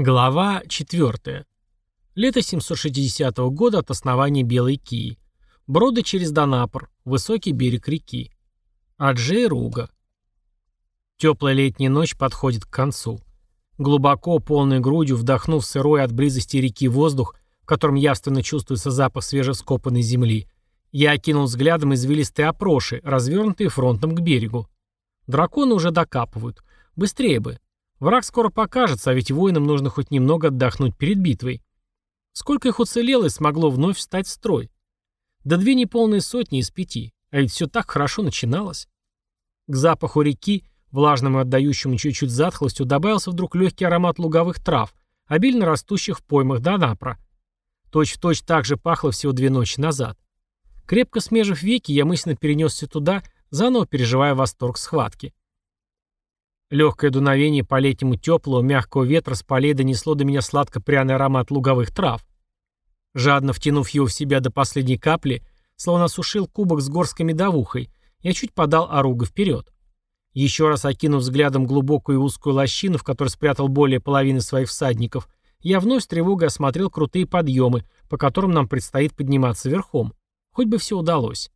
Глава 4. Лето 760 года от основания Белой Кии. Броды через Донапор, высокий берег реки. Аджей Руга. Теплая летняя ночь подходит к концу. Глубоко, полной грудью, вдохнув сырой от близости реки воздух, в котором явственно чувствуется запах свежескопанной земли, я окинул взглядом извилистые опроши, развернутые фронтом к берегу. Драконы уже докапывают. Быстрее бы. Враг скоро покажется, а ведь воинам нужно хоть немного отдохнуть перед битвой. Сколько их уцелело и смогло вновь встать в строй? Да две неполные сотни из пяти. А ведь все так хорошо начиналось. К запаху реки, влажному и отдающему чуть-чуть затхлостью, добавился вдруг легкий аромат луговых трав, обильно растущих в поймах Донапра. Точь-в-точь так же пахло всего две ночи назад. Крепко смежив веки, я мысленно перенесся туда, заново переживая восторг схватки. Легкое дуновение по-летнему теплого, мягкого ветра с полей донесло до меня сладко-пряный аромат луговых трав. Жадно втянув его в себя до последней капли, словно осушил кубок с горской медовухой, я чуть подал оруга вперед. Еще раз окинув взглядом глубокую и узкую лощину, в которой спрятал более половины своих всадников, я вновь с тревогой осмотрел крутые подъемы, по которым нам предстоит подниматься верхом. Хоть бы все удалось.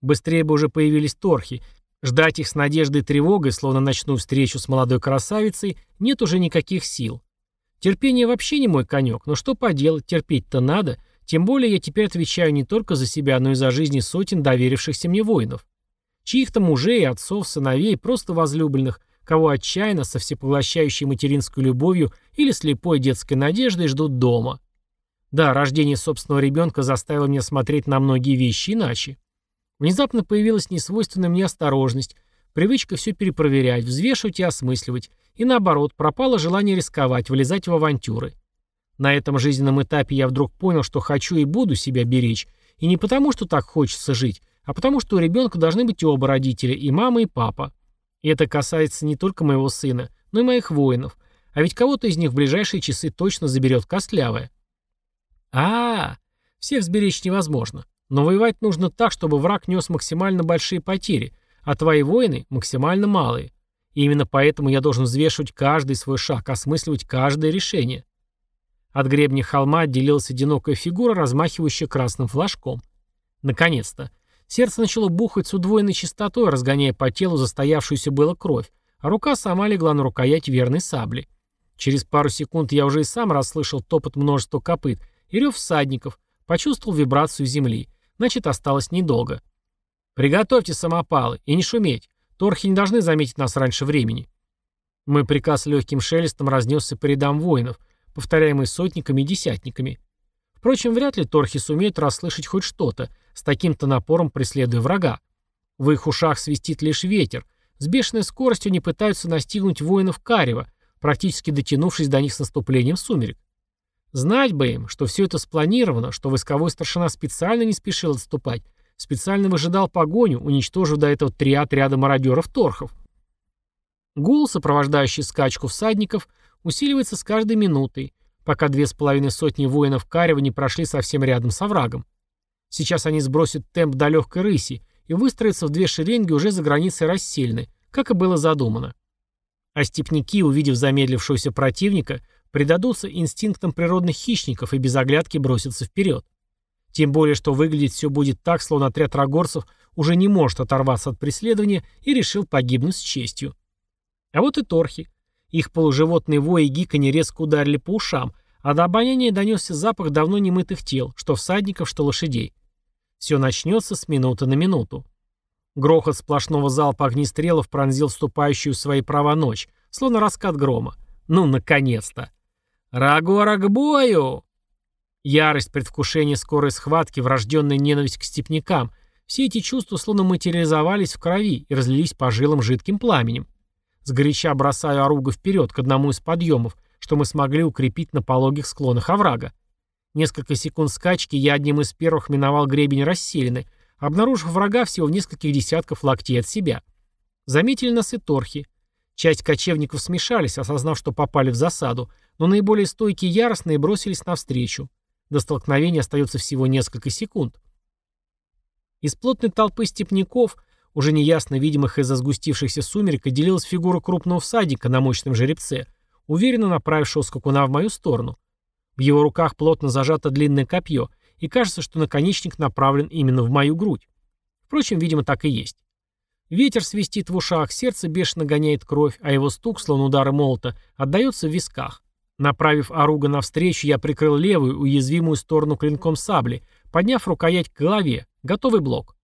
Быстрее бы уже появились торхи, Ждать их с надеждой и тревогой, словно ночную встречу с молодой красавицей, нет уже никаких сил. Терпение вообще не мой конек, но что поделать, терпеть-то надо, тем более я теперь отвечаю не только за себя, но и за жизни сотен доверившихся мне воинов. Чьих-то мужей, отцов, сыновей, просто возлюбленных, кого отчаянно, со всепоглощающей материнской любовью или слепой детской надеждой ждут дома. Да, рождение собственного ребенка заставило меня смотреть на многие вещи иначе. Внезапно появилась несвойственная мне осторожность, привычка все перепроверять, взвешивать и осмысливать, и наоборот, пропало желание рисковать, вылезать в авантюры. На этом жизненном этапе я вдруг понял, что хочу и буду себя беречь, и не потому, что так хочется жить, а потому, что у ребенка должны быть оба родителя, и мама, и папа. И это касается не только моего сына, но и моих воинов, а ведь кого-то из них в ближайшие часы точно заберет костлявая. А, -а, -а всех сберечь невозможно. Но воевать нужно так, чтобы враг нес максимально большие потери, а твои воины максимально малые. И именно поэтому я должен взвешивать каждый свой шаг, осмысливать каждое решение. От гребня холма отделилась одинокая фигура, размахивающая красным флажком. Наконец-то. Сердце начало бухать с удвоенной частотой, разгоняя по телу застоявшуюся было кровь, а рука сама легла на рукоять верной сабли. Через пару секунд я уже и сам расслышал топот множества копыт и рев всадников, почувствовал вибрацию земли — Значит, осталось недолго. «Приготовьте самопалы и не шуметь. Торхи не должны заметить нас раньше времени». Мой приказ легким шелестом разнесся по рядам воинов, повторяемый сотниками и десятниками. Впрочем, вряд ли торхи сумеют расслышать хоть что-то, с таким-то напором преследуя врага. В их ушах свистит лишь ветер. С бешеной скоростью они пытаются настигнуть воинов Карева, практически дотянувшись до них с наступлением сумерек. Знать бы им, что все это спланировано, что войсковой старшина специально не спешил отступать, специально выжидал погоню, уничтожив до этого три отряда мародеров-торхов. Гул, сопровождающий скачку всадников, усиливается с каждой минутой, пока две с половиной сотни воинов Карева не прошли совсем рядом с оврагом. Сейчас они сбросят темп до легкой рыси и выстроятся в две шеренги уже за границей рассельны, как и было задумано. А степняки, увидев замедлившегося противника, предадутся инстинктам природных хищников и без оглядки бросятся вперед. Тем более, что выглядеть все будет так, словно отряд рогорцев уже не может оторваться от преследования и решил погибнуть с честью. А вот и торхи. Их полуживотные вои и гиканье резко ударили по ушам, а до обоняния донесся запах давно немытых тел, что всадников, что лошадей. Все начнется с минуты на минуту. Грохот сплошного залпа огнестрелов пронзил вступающую в свои права ночь, словно раскат грома. Ну, наконец-то! «Рагора к бою!» Ярость, предвкушение скорой схватки, врожденная ненависть к степнякам — все эти чувства словно материализовались в крови и разлились по жилам жидким пламенем. Сгоряча бросаю оруга вперед к одному из подъемов, что мы смогли укрепить на пологих склонах оврага. Несколько секунд скачки я одним из первых миновал гребень расселены, обнаружив врага всего в нескольких десятков локтей от себя. Заметили нас и торхи. Часть кочевников смешались, осознав, что попали в засаду, но наиболее стойкие и яростные бросились навстречу. До столкновения остается всего несколько секунд. Из плотной толпы степняков, уже неясно видимых из-за сгустившихся сумерек, отделилась фигура крупного всадника на мощном жеребце, уверенно направившего скакуна в мою сторону. В его руках плотно зажато длинное копье, и кажется, что наконечник направлен именно в мою грудь. Впрочем, видимо, так и есть. Ветер свистит в ушах, сердце бешено гоняет кровь, а его стук, словно удары молота, отдается в висках. Направив оруга навстречу, я прикрыл левую, уязвимую сторону клинком сабли, подняв рукоять к голове, готовый блок.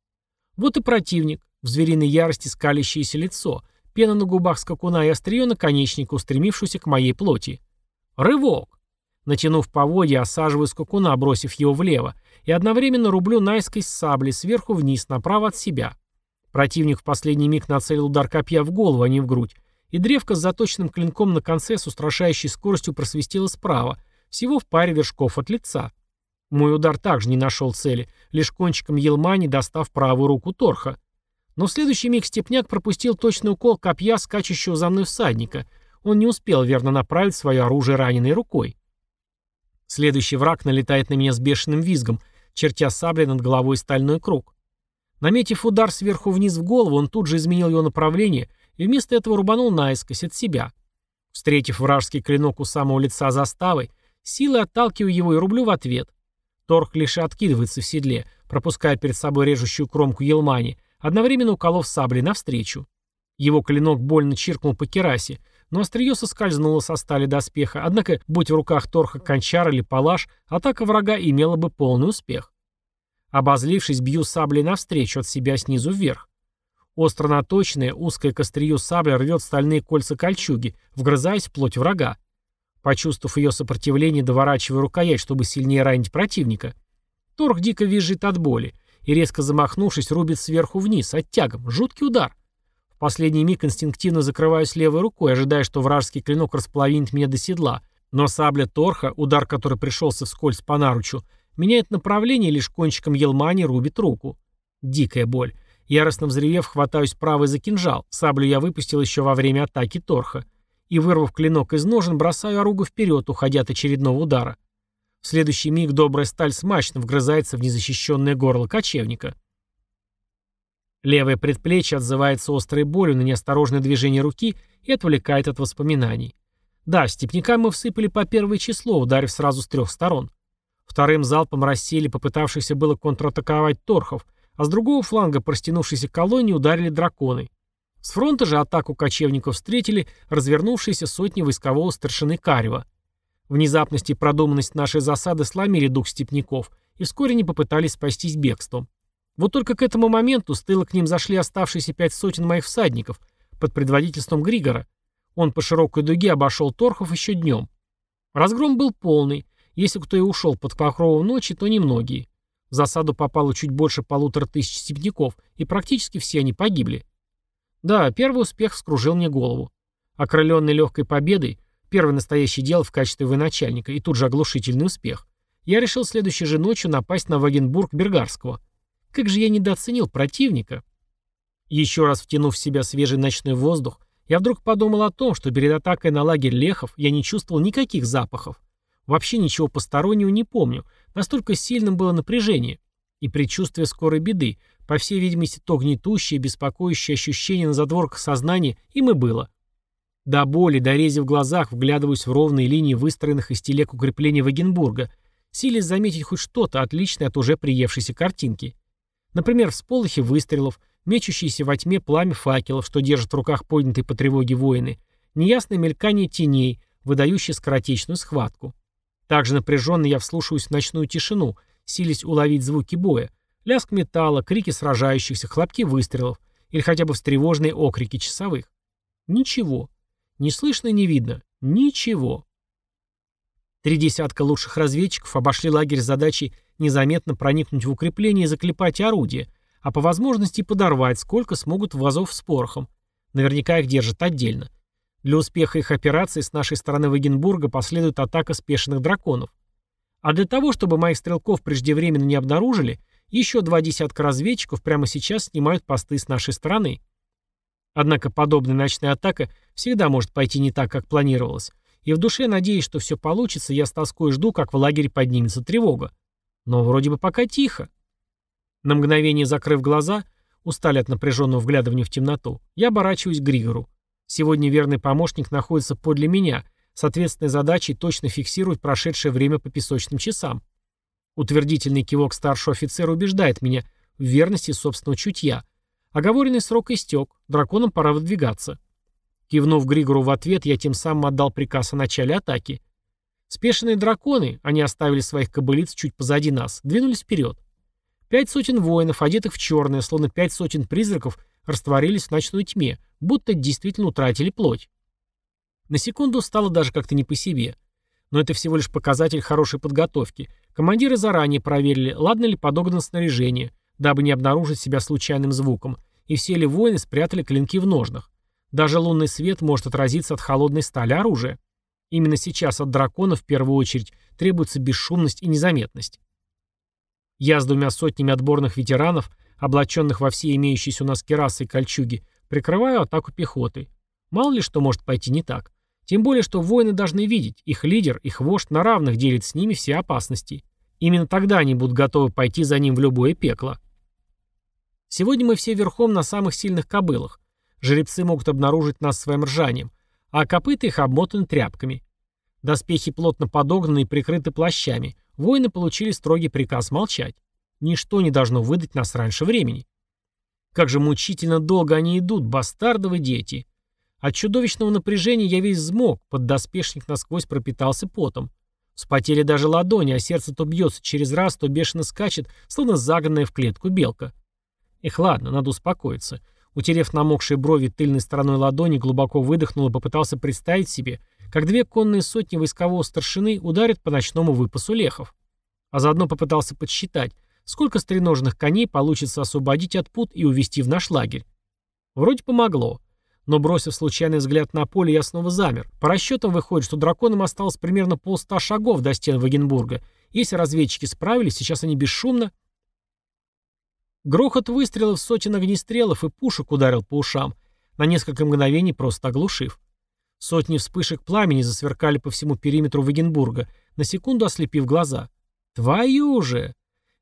Вот и противник, в звериной ярости скалящееся лицо, пена на губах скакуна и острие наконечника, устремившуюся к моей плоти. Рывок! Натянув поводья, осаживаю скакуна, бросив его влево, и одновременно рублю наискось сабли сверху вниз, направо от себя. Противник в последний миг нацелил удар копья в голову, а не в грудь, и древко с заточенным клинком на конце с устрашающей скоростью просвистело справа, всего в паре вершков от лица. Мой удар также не нашел цели, лишь кончиком елмани достав правую руку Торха. Но в следующий миг Степняк пропустил точный укол копья скачущего за мной всадника. Он не успел верно направить свое оружие раненой рукой. Следующий враг налетает на меня с бешеным визгом, чертя саблей над головой стальной круг. Наметив удар сверху вниз в голову, он тут же изменил его направление и вместо этого рубанул наискось от себя. Встретив вражеский клинок у самого лица заставой, силой отталкиваю его и рублю в ответ. Торг лишь откидывается в седле, пропуская перед собой режущую кромку елмани, одновременно уколов саблей навстречу. Его клинок больно чиркнул по керасе, но острие соскользнуло со стали доспеха, однако, будь в руках Торха кончар или палаш, атака врага имела бы полный успех. Обозлившись, бью саблей навстречу от себя снизу вверх. Остро наточенная, узкая к острию сабля рвет стальные кольца кольчуги, вгрызаясь в плоть врага. Почувствовав ее сопротивление, доворачиваю рукоять, чтобы сильнее ранить противника. Торг дико визжит от боли и, резко замахнувшись, рубит сверху вниз, оттягом. Жуткий удар. В последний миг инстинктивно закрываюсь левой рукой, ожидая, что вражеский клинок располовинит меня до седла. Но сабля Торха, удар который пришелся вскользь по наручу, меняет направление лишь кончиком елмани рубит руку. Дикая боль. Яростно взревев, хватаюсь правой за кинжал. Саблю я выпустил еще во время атаки Торха. И, вырвав клинок из ножен, бросаю оругу вперед, уходя от очередного удара. В следующий миг добрая сталь смачно вгрызается в незащищенное горло кочевника. Левое предплечье отзывается острой болью на неосторожное движение руки и отвлекает от воспоминаний. Да, степняка мы всыпали по первое число, ударив сразу с трех сторон. Вторым залпом рассели попытавшихся было контратаковать торхов, а с другого фланга простянувшейся колонии ударили драконы. С фронта же атаку кочевников встретили развернувшиеся сотни войскового старшины Карева. Внезапность и продуманность нашей засады сломили дух степняков и вскоре не попытались спастись бегством. Вот только к этому моменту с тыла к ним зашли оставшиеся пять сотен моих всадников под предводительством Григора. Он по широкой дуге обошел Торхов еще днем. Разгром был полный. Если кто и ушел под покровом ночи, то немногие. В засаду попало чуть больше полутора тысяч степняков, и практически все они погибли. Да, первый успех вскружил мне голову. Окрыленный легкой победой, первый настоящий дело в качестве военачальника и тут же оглушительный успех, я решил следующей же ночью напасть на Вагенбург Бергарского. Как же я недооценил противника. Еще раз втянув в себя свежий ночной воздух, я вдруг подумал о том, что перед атакой на лагерь Лехов я не чувствовал никаких запахов. Вообще ничего постороннего не помню, настолько сильным было напряжение. И предчувствие скорой беды, по всей видимости, то гнетущее, беспокоящее ощущение на задворках сознания им и было. До боли, до рези в глазах, вглядываюсь в ровные линии выстроенных из телег укреплений Вагенбурга, силясь заметить хоть что-то отличное от уже приевшейся картинки. Например, всполохи выстрелов, мечущиеся во тьме пламя факелов, что держат в руках поднятые по тревоге воины, неясное мелькание теней, выдающее скоротечную схватку. Также напряженно я вслушиваюсь в ночную тишину, силясь уловить звуки боя, лязг металла, крики сражающихся, хлопки выстрелов или хотя бы встревоженные окрики часовых. Ничего. Не слышно и не видно. Ничего. Три десятка лучших разведчиков обошли лагерь с задачей незаметно проникнуть в укрепление и заклепать орудия, а по возможности подорвать, сколько смогут вазов с порохом. Наверняка их держат отдельно. Для успеха их операции с нашей стороны Вагенбурга последует атака спешенных драконов. А для того, чтобы моих стрелков преждевременно не обнаружили, еще два десятка разведчиков прямо сейчас снимают посты с нашей стороны. Однако подобная ночная атака всегда может пойти не так, как планировалось. И в душе, надеясь, что все получится, я с тоской жду, как в лагере поднимется тревога. Но вроде бы пока тихо. На мгновение закрыв глаза, устали от напряженного вглядывания в темноту, я оборачиваюсь к Григору. Сегодня верный помощник находится подле меня, с ответственной задачей точно фиксировать прошедшее время по песочным часам. Утвердительный кивок старшего офицера убеждает меня в верности собственного чутья. Оговоренный срок истек, драконам пора выдвигаться. Кивнув Григору в ответ, я тем самым отдал приказ о начале атаки. Спешенные драконы, они оставили своих кобылиц чуть позади нас, двинулись вперед. Пять сотен воинов, одетых в черное, словно пять сотен призраков, растворились в ночной тьме, будто действительно утратили плоть. На секунду стало даже как-то не по себе. Но это всего лишь показатель хорошей подготовки. Командиры заранее проверили, ладно ли подогнано снаряжение, дабы не обнаружить себя случайным звуком, и все ли воины спрятали клинки в ножнах. Даже лунный свет может отразиться от холодной стали оружия. Именно сейчас от дракона в первую очередь требуется бесшумность и незаметность. Я с двумя сотнями отборных ветеранов, облаченных во все имеющиеся у нас керасы и кольчуги, прикрываю атаку пехоты. Мало ли что может пойти не так. Тем более, что воины должны видеть, их лидер, их вождь на равных делит с ними все опасности. Именно тогда они будут готовы пойти за ним в любое пекло. Сегодня мы все верхом на самых сильных кобылах. Жеребцы могут обнаружить нас своим ржанием, а копыта их обмотаны тряпками. Доспехи плотно подогнаны и прикрыты плащами. Воины получили строгий приказ молчать. Ничто не должно выдать нас раньше времени. Как же мучительно долго они идут, бастардовы дети. От чудовищного напряжения я весь взмок, поддоспешник насквозь пропитался потом. Вспотели даже ладони, а сердце то бьется через раз, то бешено скачет, словно загнанная в клетку белка. Эх, ладно, надо успокоиться. Утерев намокшие брови тыльной стороной ладони, глубоко выдохнул и попытался представить себе, как две конные сотни войскового старшины ударят по ночному выпасу лехов. А заодно попытался подсчитать, сколько стреножных коней получится освободить от пут и увести в наш лагерь. Вроде помогло. Но бросив случайный взгляд на поле, я снова замер. По расчетам выходит, что драконам осталось примерно полста шагов до стен Вагенбурга. Если разведчики справились, сейчас они бесшумно... Грохот выстрелов сотен огнестрелов и пушек ударил по ушам, на несколько мгновений просто оглушив. Сотни вспышек пламени засверкали по всему периметру Вагенбурга, на секунду ослепив глаза. «Твою же!»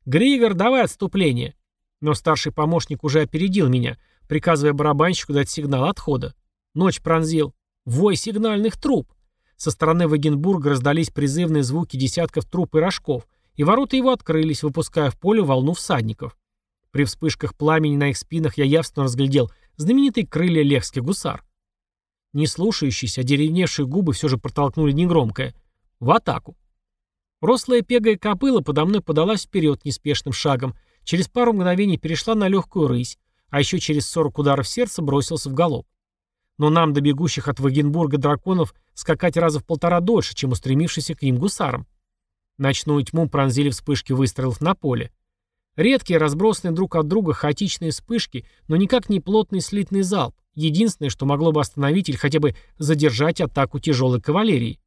«Григор, давай отступление!» Но старший помощник уже опередил меня — приказывая барабанщику дать сигнал отхода. Ночь пронзил. Вой сигнальных труб. Со стороны Вагенбурга раздались призывные звуки десятков труб и рожков, и ворота его открылись, выпуская в поле волну всадников. При вспышках пламени на их спинах я явственно разглядел знаменитые крылья лехских гусар. Не слушающиеся, деревневшие губы все же протолкнули негромкое. В атаку. Рослая пегая копыла подо мной подалась вперед неспешным шагом, через пару мгновений перешла на легкую рысь, а еще через 40 ударов сердца бросился в галоп. Но нам, до бегущих от Вагенбурга драконов, скакать раза в полтора дольше, чем устремившийся к ним гусарам. Ночную тьму пронзили вспышки выстрелов на поле. Редкие, разбросанные друг от друга хаотичные вспышки, но никак не плотный слитный залп, единственное, что могло бы остановить или хотя бы задержать атаку тяжелой кавалерии.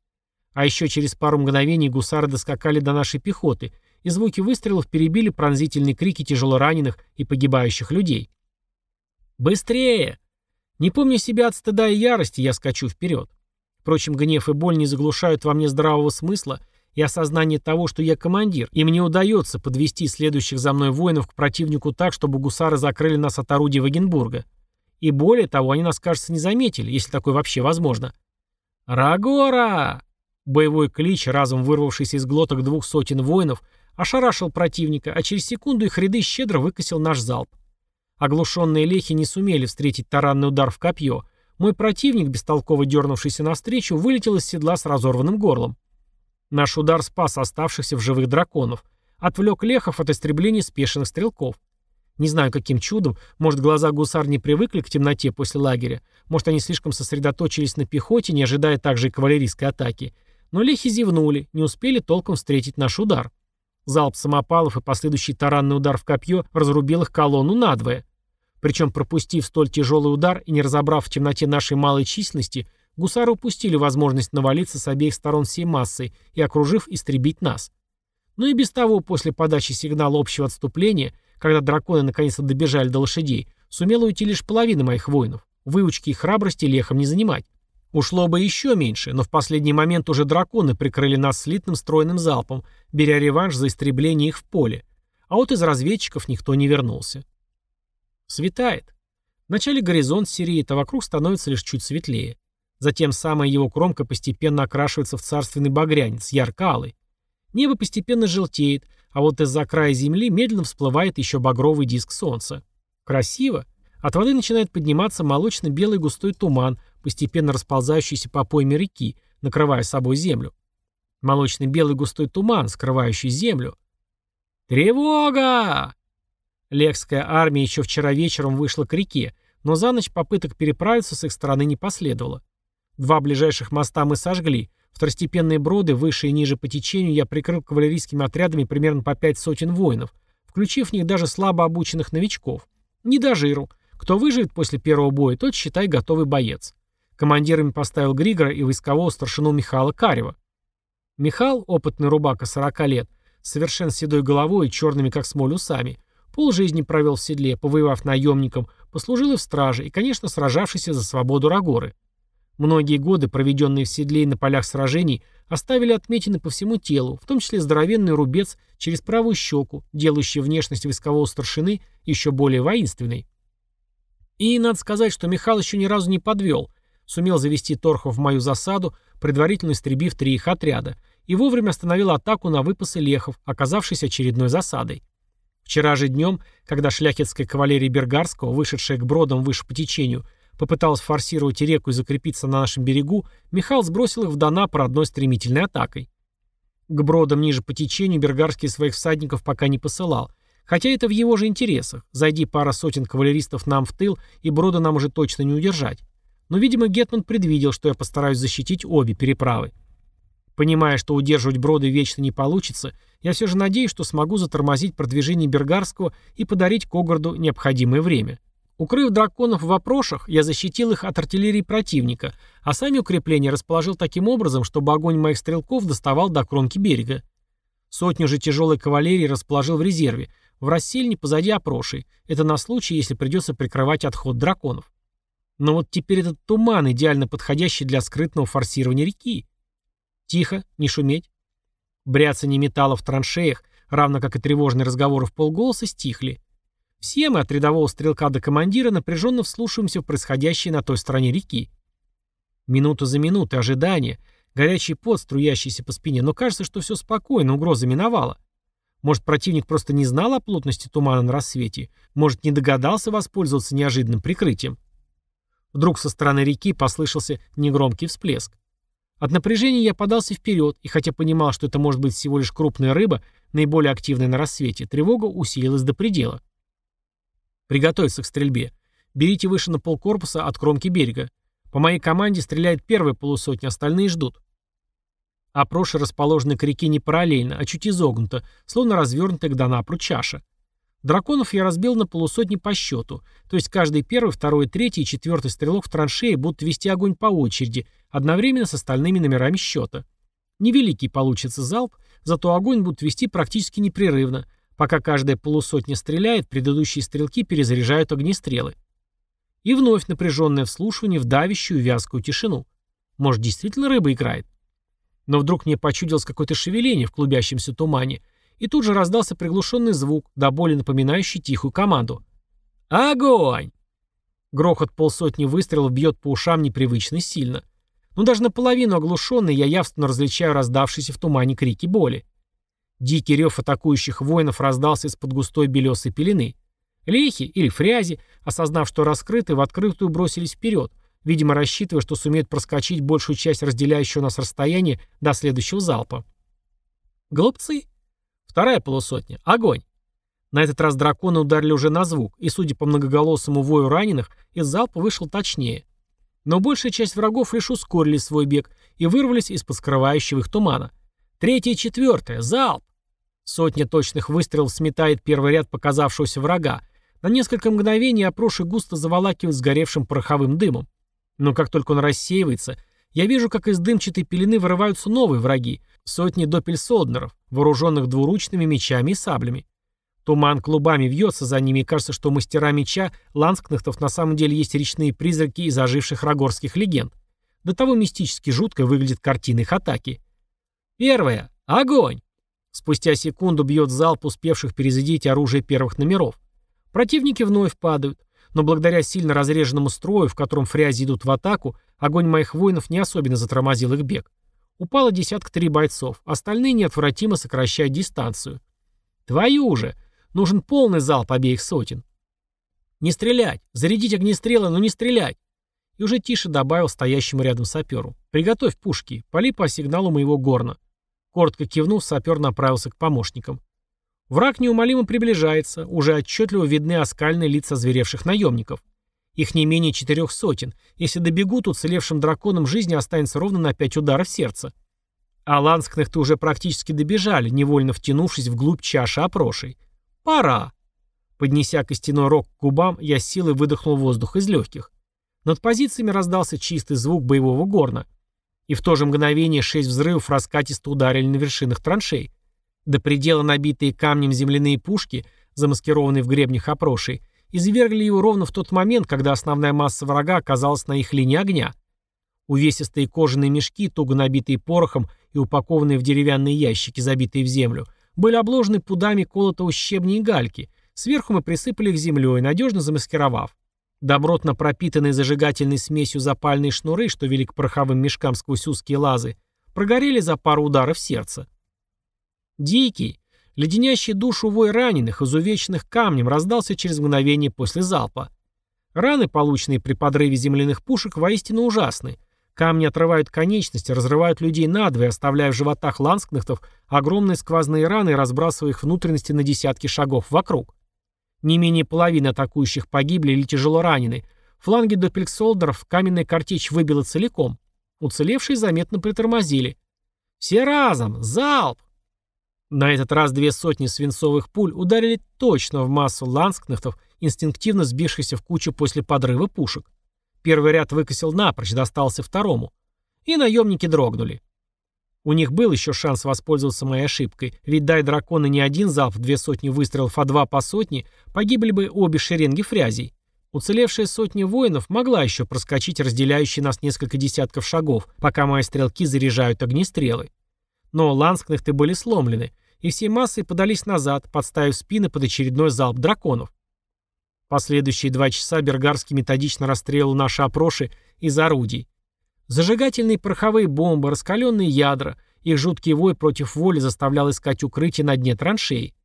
А еще через пару мгновений гусары доскакали до нашей пехоты, и звуки выстрелов перебили пронзительные крики тяжелораненых и погибающих людей. «Быстрее!» Не помню себя от стыда и ярости, я скачу вперед. Впрочем, гнев и боль не заглушают во мне здравого смысла и осознание того, что я командир, и мне удается подвести следующих за мной воинов к противнику так, чтобы гусары закрыли нас от орудий Вагенбурга. И более того, они нас, кажется, не заметили, если такое вообще возможно. «Рагора!» Боевой клич, разом вырвавшийся из глоток двух сотен воинов, ошарашил противника, а через секунду их ряды щедро выкосил наш залп. Оглушенные лехи не сумели встретить таранный удар в копье. Мой противник, бестолково дернувшийся навстречу, вылетел из седла с разорванным горлом. Наш удар спас оставшихся в живых драконов. Отвлек лехов от истребления спешенных стрелков. Не знаю, каким чудом, может, глаза гусар не привыкли к темноте после лагеря, может, они слишком сосредоточились на пехоте, не ожидая также и кавалерийской атаки. Но лехи зевнули, не успели толком встретить наш удар. Залп самопалов и последующий таранный удар в копье разрубил их колонну надвое. Причем, пропустив столь тяжелый удар и не разобрав в темноте нашей малой численности, гусары упустили возможность навалиться с обеих сторон всей массой и, окружив, истребить нас. Ну и без того, после подачи сигнала общего отступления, когда драконы наконец-то добежали до лошадей, сумела уйти лишь половина моих воинов. Выучки и храбрости лехом не занимать. Ушло бы еще меньше, но в последний момент уже драконы прикрыли нас слитным стройным залпом, беря реванш за истребление их в поле. А вот из разведчиков никто не вернулся. Светает. В начале горизонт сереет, а вокруг становится лишь чуть светлее. Затем самая его кромка постепенно окрашивается в царственный багрянец, ярко-алый. Небо постепенно желтеет, а вот из-за края земли медленно всплывает еще багровый диск солнца. Красиво. От воды начинает подниматься молочно-белый густой туман, постепенно расползающийся по пойме реки, накрывая собой землю. Молочно-белый густой туман, скрывающий землю. «Тревога!» Лекская армия еще вчера вечером вышла к реке, но за ночь попыток переправиться с их стороны не последовало. Два ближайших моста мы сожгли. Второстепенные броды, выше и ниже по течению, я прикрыл кавалерийскими отрядами примерно по пять сотен воинов, включив в них даже слабо обученных новичков. Не до жиру. Кто выживет после первого боя, тот, считай, готовый боец. Командирами поставил Григора и войскового старшину Михаила Карева. Михал, опытный рубака 40 лет, совершенно седой головой и черными как смоль усами, полжизни провел в седле, повоевав наемником, послужил и в страже, и, конечно, сражавшийся за свободу Рагоры. Многие годы, проведенные в седле и на полях сражений, оставили отметины по всему телу, в том числе здоровенный рубец через правую щеку, делающий внешность войскового старшины еще более воинственной. И надо сказать, что Михаил еще ни разу не подвел, сумел завести торхов в мою засаду, предварительно истребив три их отряда, и вовремя остановил атаку на выпасы лехов, оказавшись очередной засадой. Вчера же днем, когда шляхетская кавалерия Бергарского, вышедшая к бродам выше по течению, попыталась форсировать реку и закрепиться на нашем берегу, Михаил сбросил их в Донапор одной стремительной атакой. К бродам ниже по течению Бергарский своих всадников пока не посылал, хотя это в его же интересах. Зайди пара сотен кавалеристов нам в тыл, и брода нам уже точно не удержать. Но, видимо, Гетман предвидел, что я постараюсь защитить обе переправы. Понимая, что удерживать броды вечно не получится, я все же надеюсь, что смогу затормозить продвижение Бергарского и подарить Когорду необходимое время. Укрыв драконов в опрошах, я защитил их от артиллерии противника, а сами укрепления расположил таким образом, чтобы огонь моих стрелков доставал до кромки берега. Сотню же тяжелой кавалерии расположил в резерве, в рассельне позади опрошей. Это на случай, если придется прикрывать отход драконов. Но вот теперь этот туман, идеально подходящий для скрытного форсирования реки. Тихо, не шуметь. Бряцание металла в траншеях, равно как и тревожные разговоры в полголоса, стихли. Все мы, от рядового стрелка до командира, напряженно вслушиваемся в происходящее на той стороне реки. Минута за минутой ожидания, горячий пот, струящийся по спине, но кажется, что все спокойно, угроза миновала. Может, противник просто не знал о плотности тумана на рассвете, может, не догадался воспользоваться неожиданным прикрытием. Вдруг со стороны реки послышался негромкий всплеск. От напряжения я подался вперед, и хотя понимал, что это может быть всего лишь крупная рыба, наиболее активная на рассвете, тревога усилилась до предела. Приготовиться к стрельбе. Берите выше на полкорпуса от кромки берега. По моей команде стреляет первая полусотня, остальные ждут. Опроши расположены к реке не параллельно, а чуть изогнуто, словно развернутая к Донапру чаша. Драконов я разбил на полусотни по счету, то есть каждый первый, второй, третий и четвертый стрелок в траншее будут вести огонь по очереди, одновременно с остальными номерами счета. Невеликий получится залп, зато огонь будут вести практически непрерывно, Пока каждая полусотня стреляет, предыдущие стрелки перезаряжают огнестрелы. И вновь напряженное вслушивание в давящую вязкую тишину. Может, действительно рыба играет? Но вдруг мне почудилось какое-то шевеление в клубящемся тумане, и тут же раздался приглушенный звук, до боли напоминающий тихую команду. «Огонь!» Грохот полсотни выстрелов бьет по ушам непривычно сильно. Но даже наполовину оглушенный я явственно различаю раздавшиеся в тумане крики боли. Дикий рев атакующих воинов раздался из-под густой белесой пелены. Лехи или фрязи, осознав, что раскрыты, в открытую бросились вперед, видимо, рассчитывая, что сумеют проскочить большую часть разделяющего нас расстояния до следующего залпа. Голубцы. Вторая полусотня. Огонь. На этот раз драконы ударили уже на звук, и, судя по многоголосому вою раненых, из залпа вышел точнее. Но большая часть врагов лишь ускорили свой бег и вырвались из-под скрывающего их тумана. Третье и четвертое. Залп. Сотня точных выстрелов сметает первый ряд показавшегося врага. На несколько мгновений опроши густо заволакивает сгоревшим пороховым дымом. Но как только он рассеивается, я вижу, как из дымчатой пелены вырываются новые враги, сотни допельсоднеров, вооруженных двуручными мечами и саблями. Туман клубами вьется за ними, и кажется, что мастера меча ланскнахтов на самом деле есть речные призраки из оживших рагорских легенд. До того мистически жутко выглядит картина их атаки. Первое. Огонь! Спустя секунду бьет залп успевших перезарядить оружие первых номеров. Противники вновь падают. Но благодаря сильно разреженному строю, в котором фрязи идут в атаку, огонь моих воинов не особенно затормозил их бег. Упало десятка три бойцов, остальные неотвратимо сокращают дистанцию. Твою же! Нужен полный залп обеих сотен. Не стрелять! Зарядить огнестрелы, но не стрелять! И уже тише добавил стоящему рядом саперу. «Приготовь пушки, пали по сигналу моего горна». Коротко кивнув, сапер направился к помощникам. Враг неумолимо приближается, уже отчетливо видны оскальные лица зверевших наемников. Их не менее четырех сотен. Если добегут, уцелевшим драконам жизни останется ровно на пять ударов сердца. А ланскных-то уже практически добежали, невольно втянувшись вглубь чаши опрошей. Пора. Поднеся костяной рог к губам, я силой выдохнул воздух из легких. Над позициями раздался чистый звук боевого горна. И в то же мгновение шесть взрывов раскатисто ударили на вершинах траншей. До предела набитые камнем земляные пушки, замаскированные в гребнях опрошей, извергли его ровно в тот момент, когда основная масса врага оказалась на их линии огня. Увесистые кожаные мешки, туго набитые порохом и упакованные в деревянные ящики, забитые в землю, были обложены пудами колотого щебня и гальки. Сверху мы присыпали их землей, надежно замаскировав. Добротно пропитанные зажигательной смесью запальные шнуры, что вели к пороховым мешкам сквозь узкие лазы, прогорели за пару ударов сердца. Дикий, леденящий душу вой раненых, изувеченных камнем, раздался через мгновение после залпа. Раны, полученные при подрыве земляных пушек, воистину ужасны. Камни отрывают конечности, разрывают людей надвое, оставляя в животах ланскнехтов огромные сквозные раны и разбрасывая их внутренности на десятки шагов вокруг. Не менее половины атакующих погибли или тяжело ранены. Фланги допельсолдеров каменная картечь выбила целиком. Уцелевшие заметно притормозили. «Все разом! Залп!» На этот раз две сотни свинцовых пуль ударили точно в массу ланскнехтов, инстинктивно сбившихся в кучу после подрыва пушек. Первый ряд выкосил напрочь, достался второму. И наемники дрогнули. У них был еще шанс воспользоваться моей ошибкой, ведь дай драконы не один залп в две сотни выстрелов, а два по сотне, погибли бы обе шеренги фрязей. Уцелевшая сотня воинов могла еще проскочить разделяющие нас несколько десятков шагов, пока мои стрелки заряжают огнестрелы. Но ланскнехты были сломлены, и всей массой подались назад, подставив спины под очередной залп драконов. Последующие два часа Бергарский методично расстреливал наши опроши из орудий. Зажигательные пороховые бомбы, раскаленные ядра, их жуткий вой против воли заставлял искать укрытие на дне траншеи.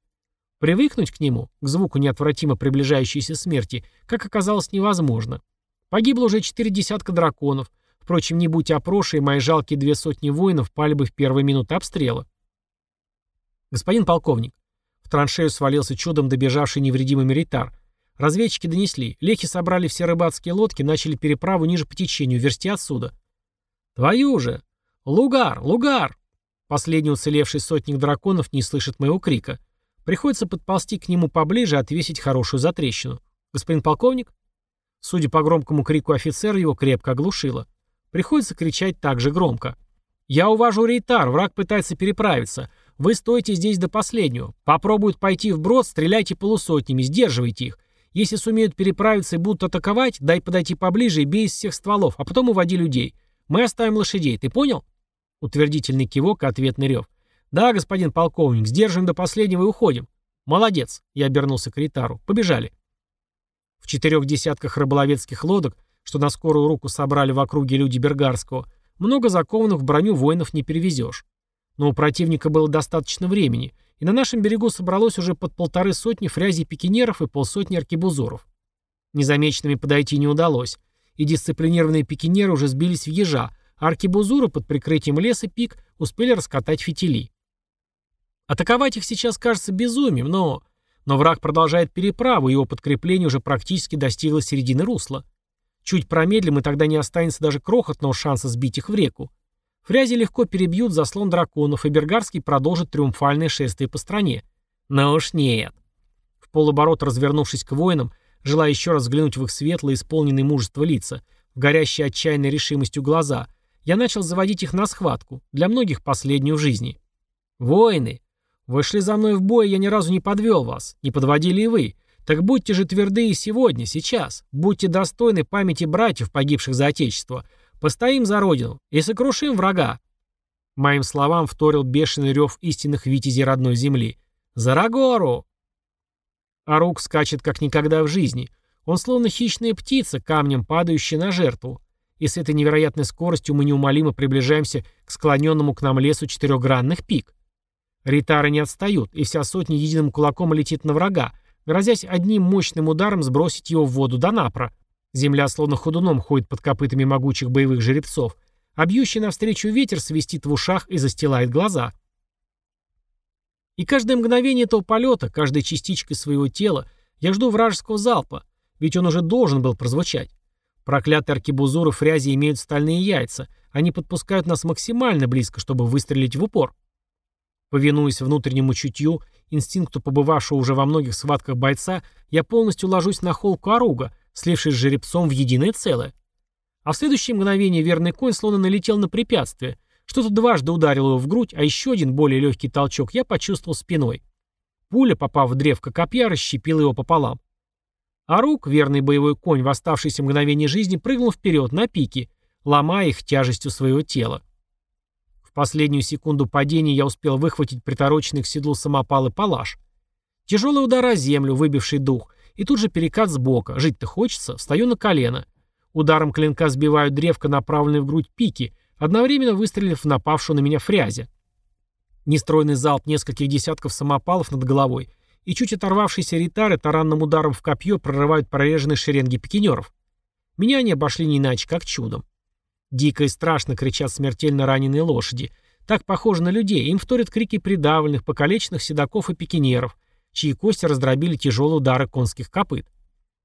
Привыкнуть к нему, к звуку неотвратимо приближающейся смерти, как оказалось невозможно. Погибло уже четыре десятка драконов. Впрочем, не будь опроши, мои жалкие две сотни воинов пали бы в первые минуты обстрела. Господин полковник, в траншею свалился чудом добежавший невредимый милитар. Разведчики донесли. Лехи собрали все рыбацкие лодки, начали переправу ниже по течению, версти отсюда. «Твою же! Лугар! Лугар!» Последний уцелевший сотник драконов не слышит моего крика. Приходится подползти к нему поближе и отвесить хорошую затрещину. «Господин полковник?» Судя по громкому крику офицера, его крепко оглушило. Приходится кричать так же громко. «Я увожу рейтар, враг пытается переправиться. Вы стойте здесь до последнего. Попробуют пойти вброд, стреляйте полусотнями, сдерживайте их. Если сумеют переправиться и будут атаковать, дай подойти поближе и бей из всех стволов, а потом уводи людей. Мы оставим лошадей, ты понял? Утвердительный кивок и ответный рев. Да, господин полковник, сдержим до последнего и уходим. Молодец, я обернулся к Ритару. Побежали. В четырех десятках рыболовецких лодок, что на скорую руку собрали в округе люди Бергарского, много закованных в броню воинов не перевезешь. Но у противника было достаточно времени, и на нашем берегу собралось уже под полторы сотни фрязей пикинеров и полсотни аркебузоров. Незамеченными подойти не удалось, и дисциплинированные пикинеры уже сбились в ежа, а аркебузуры под прикрытием леса пик успели раскатать фитили. Атаковать их сейчас кажется безумием, но... Но враг продолжает переправу, и его подкрепление уже практически достигло середины русла. Чуть промедлим, и тогда не останется даже крохотного шанса сбить их в реку. Фрязи легко перебьют заслон драконов, и Бергарский продолжит триумфальное шествие по стране. Но уж нет. В полоборот развернувшись к воинам, желая еще раз взглянуть в их светлые, исполненные мужества лица, в горящие отчаянной решимостью глаза, я начал заводить их на схватку, для многих последнюю в жизни. «Воины! Вы шли за мной в бой, я ни разу не подвел вас, не подводили и вы. Так будьте же тверды и сегодня, сейчас. Будьте достойны памяти братьев, погибших за Отечество. Постоим за Родину и сокрушим врага». Моим словам вторил бешеный рев истинных витязей родной земли. «За Рагору!» А рук скачет как никогда в жизни. Он словно хищная птица, камнем падающая на жертву. И с этой невероятной скоростью мы неумолимо приближаемся к склоненному к нам лесу четырехгранных пик. Ритары не отстают, и вся сотня единым кулаком летит на врага, грозясь одним мощным ударом сбросить его в воду до напра. Земля словно ходуном ходит под копытами могучих боевых жеребцов, а бьющий навстречу ветер свистит в ушах и застилает глаза. И каждое мгновение этого полета, каждой частичкой своего тела, я жду вражеского залпа, ведь он уже должен был прозвучать. Проклятые аркебузуры фрязи имеют стальные яйца, они подпускают нас максимально близко, чтобы выстрелить в упор. Повинуясь внутреннему чутью, инстинкту побывавшего уже во многих схватках бойца, я полностью ложусь на холку оруга, слившись с жеребцом в единое целое. А в следующее мгновение верный конь словно налетел на препятствие. Что-то дважды ударило его в грудь, а еще один, более легкий толчок я почувствовал спиной. Пуля, попав в древко копья, расщепила его пополам. А рук, верный боевой конь в оставшееся мгновение жизни, прыгнул вперед на пике, ломая их тяжестью своего тела. Последнюю секунду падения я успел выхватить притороченный к седлу самопал и палаш. Тяжелый удар о землю, выбивший дух, и тут же перекат с. Жить-то хочется, встаю на колено. Ударом клинка сбиваю древко, направленное в грудь пики, одновременно выстрелив в напавшую на меня фрязе. Нестройный залп нескольких десятков самопалов над головой, и чуть оторвавшиеся ритары таранным ударом в копье прорывают прореженные шеренги пикинеров. Меня они обошли не иначе, как чудом. Дико и страшно кричат смертельно раненые лошади. Так похожи на людей, им вторят крики придавленных, покалеченных седаков и пикинеров, чьи кости раздробили тяжелые удары конских копыт.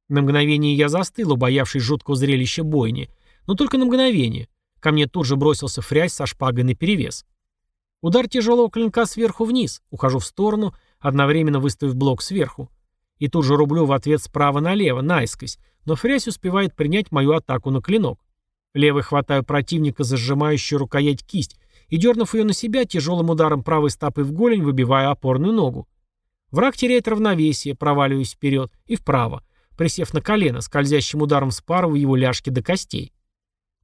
На мгновение я застыл, убоявшись жуткого зрелища бойни. Но только на мгновение. Ко мне тут же бросился фрязь со шпагой наперевес. Удар тяжелого клинка сверху вниз. Ухожу в сторону, одновременно выставив блок сверху. И тут же рублю в ответ справа налево, наискось, но фрязь успевает принять мою атаку на клинок. Левой хватаю противника за сжимающую рукоять кисть и, дернув ее на себя, тяжелым ударом правой стопы в голень выбиваю опорную ногу. Враг теряет равновесие, проваливаясь вперед и вправо, присев на колено, скользящим ударом спарывая его ляжки до костей.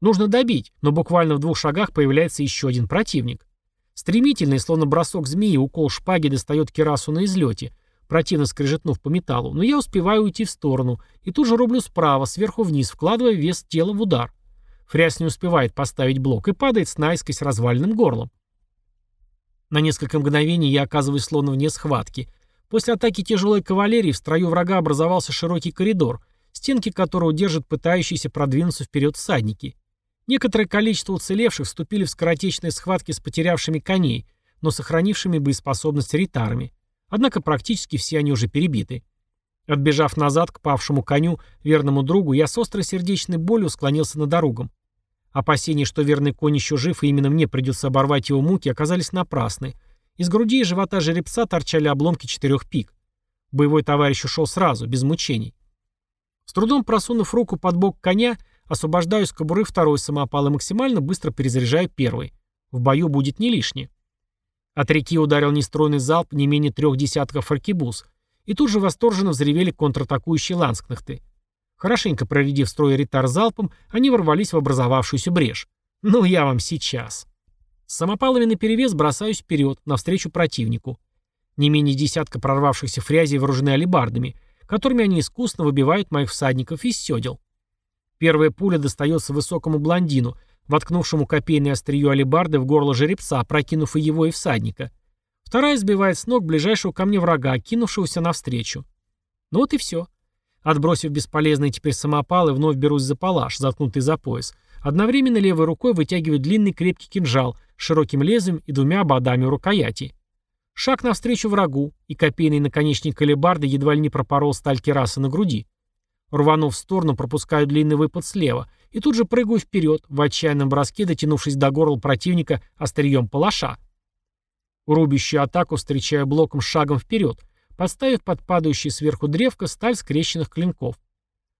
Нужно добить, но буквально в двух шагах появляется еще один противник. Стремительный, словно бросок змеи, укол шпаги достает кирасу на излете, противно скрежетнув по металлу, но я успеваю уйти в сторону и тут же рублю справа, сверху вниз, вкладывая вес тела в удар. Фряс не успевает поставить блок и падает с наискось развальным горлом. На несколько мгновений я оказываюсь словно вне схватки. После атаки тяжелой кавалерии в строю врага образовался широкий коридор, стенки которого держат пытающиеся продвинуться вперед всадники. Некоторое количество уцелевших вступили в скоротечные схватки с потерявшими коней, но сохранившими боеспособность ритарами. Однако практически все они уже перебиты. Отбежав назад к павшему коню, верному другу, я с острой сердечной болью склонился над дорогом. Опасения, что верный конь еще жив и именно мне придется оборвать его муки, оказались напрасны. Из груди и живота жеребца торчали обломки четырех пик. Боевой товарищ ушел сразу, без мучений. С трудом просунув руку под бок коня, Освобождаю из кобуры второй самопал и максимально быстро перезаряжаю первый. В бою будет не лишнее. От реки ударил нестройный залп не менее трех десятков аркебуз, и тут же восторженно взревели контратакующие ланскнахты. Хорошенько проредив строй ритар залпом, они ворвались в образовавшуюся брешь. Ну, я вам сейчас. С самопалами наперевес бросаюсь вперед, навстречу противнику. Не менее десятка прорвавшихся фрязей вооружены алебардами, которыми они искусно выбивают моих всадников из седел. Первая пуля достается высокому блондину, воткнувшему копейное острие алебарды в горло жеребца, прокинув и его, и всадника. Вторая сбивает с ног ближайшего ко мне врага, кинувшегося навстречу. Ну вот и все. Отбросив бесполезные теперь самопалы, вновь берусь за палаш, заткнутый за пояс. Одновременно левой рукой вытягиваю длинный крепкий кинжал с широким лезвием и двумя ободами у рукояти. Шаг навстречу врагу, и копейный наконечник алебарды едва ли не пропорол сталь кераса на груди. Рванув в сторону, пропускаю длинный выпад слева и тут же прыгаю вперед, в отчаянном броске дотянувшись до горла противника острием палаша. Рубящую атаку встречаю блоком шагом вперед, подставив под падающий сверху древко сталь скрещенных клинков.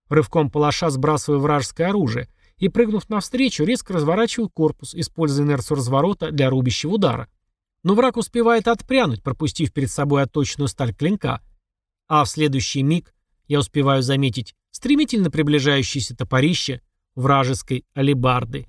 Рывком палаша сбрасываю вражеское оружие и, прыгнув навстречу, резко разворачиваю корпус, используя инерцию разворота для рубящего удара. Но враг успевает отпрянуть, пропустив перед собой отточенную сталь клинка. А в следующий миг я успеваю заметить стремительно приближающееся топорище вражеской алебарды.